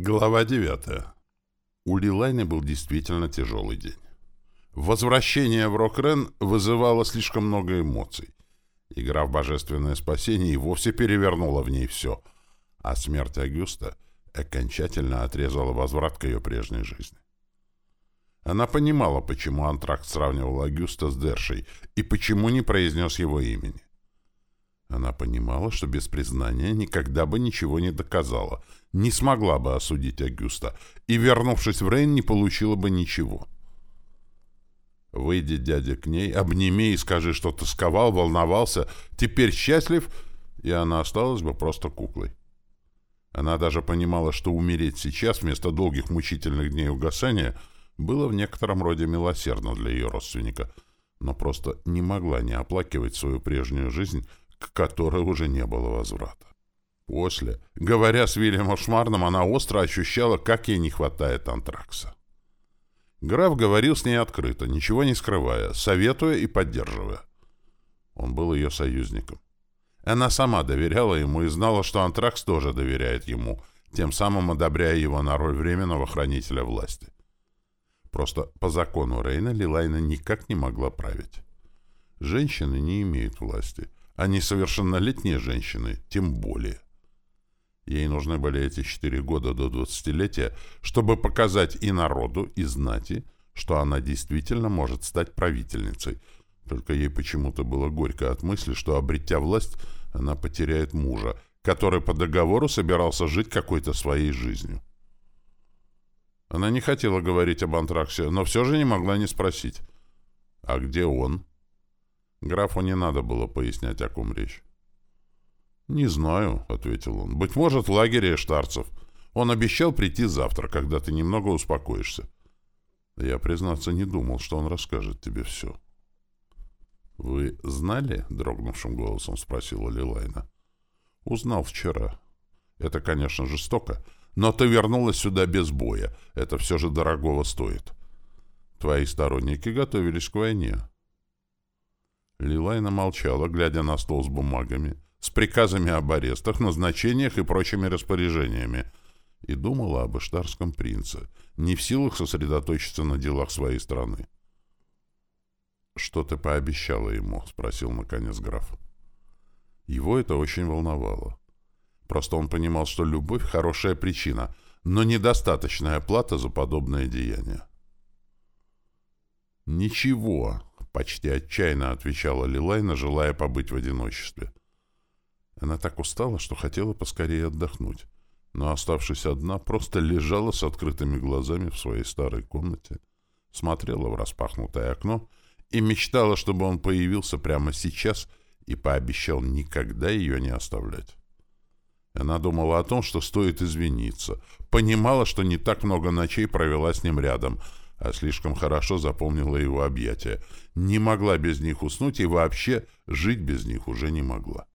Глава 9. У Лилайны был действительно тяжелый день. Возвращение в Рокрен вызывало слишком много эмоций. Игра в божественное спасение и вовсе перевернула в ней все, а смерть Агюста окончательно отрезала возврат к ее прежней жизни. Она понимала, почему Антракт сравнивал Агюста с Дершей и почему не произнес его имени. Она понимала, что без признания никогда бы ничего не доказала, не смогла бы осудить Агюста, и, вернувшись в Рейн, не получила бы ничего. Выйди, дядя, к ней, обними и скажи, что тосковал, волновался, теперь счастлив, и она осталась бы просто куклой. Она даже понимала, что умереть сейчас вместо долгих мучительных дней угасания было в некотором роде милосердно для ее родственника, но просто не могла не оплакивать свою прежнюю жизнь, к которой уже не было возврата. После, говоря с Вильямом Шмарном, она остро ощущала, как ей не хватает антракса. Граф говорил с ней открыто, ничего не скрывая, советуя и поддерживая. Он был ее союзником. Она сама доверяла ему и знала, что антракс тоже доверяет ему, тем самым одобряя его на роль временного хранителя власти. Просто по закону Рейна Лилайна никак не могла править. Женщины не имеют власти — а несовершеннолетние женщины тем более. Ей нужны были эти четыре года до двадцатилетия, чтобы показать и народу, и знати, что она действительно может стать правительницей. Только ей почему-то было горько от мысли, что, обретя власть, она потеряет мужа, который по договору собирался жить какой-то своей жизнью. Она не хотела говорить об антраксе, но все же не могла не спросить. «А где он?» Графу не надо было пояснять, о ком речь. «Не знаю», — ответил он. «Быть может, в лагере штарцев. Он обещал прийти завтра, когда ты немного успокоишься». Я, признаться, не думал, что он расскажет тебе все. «Вы знали?» — дрогнувшим голосом спросила Лилайна. «Узнал вчера. Это, конечно, жестоко, но ты вернулась сюда без боя. Это все же дорогого стоит. Твои сторонники готовились к войне». Лилайна молчала, глядя на стол с бумагами, с приказами об арестах, назначениях и прочими распоряжениями, и думала об Иштарском принце, не в силах сосредоточиться на делах своей страны. «Что ты пообещала ему?» — спросил наконец граф. Его это очень волновало. Просто он понимал, что любовь — хорошая причина, но недостаточная плата за подобное деяние. «Ничего», Почти отчаянно отвечала Лилайна, желая побыть в одиночестве. Она так устала, что хотела поскорее отдохнуть, но, оставшись одна, просто лежала с открытыми глазами в своей старой комнате, смотрела в распахнутое окно и мечтала, чтобы он появился прямо сейчас и пообещал никогда ее не оставлять. Она думала о том, что стоит извиниться, понимала, что не так много ночей провела с ним рядом — а слишком хорошо запомнила его объятия. Не могла без них уснуть и вообще жить без них уже не могла.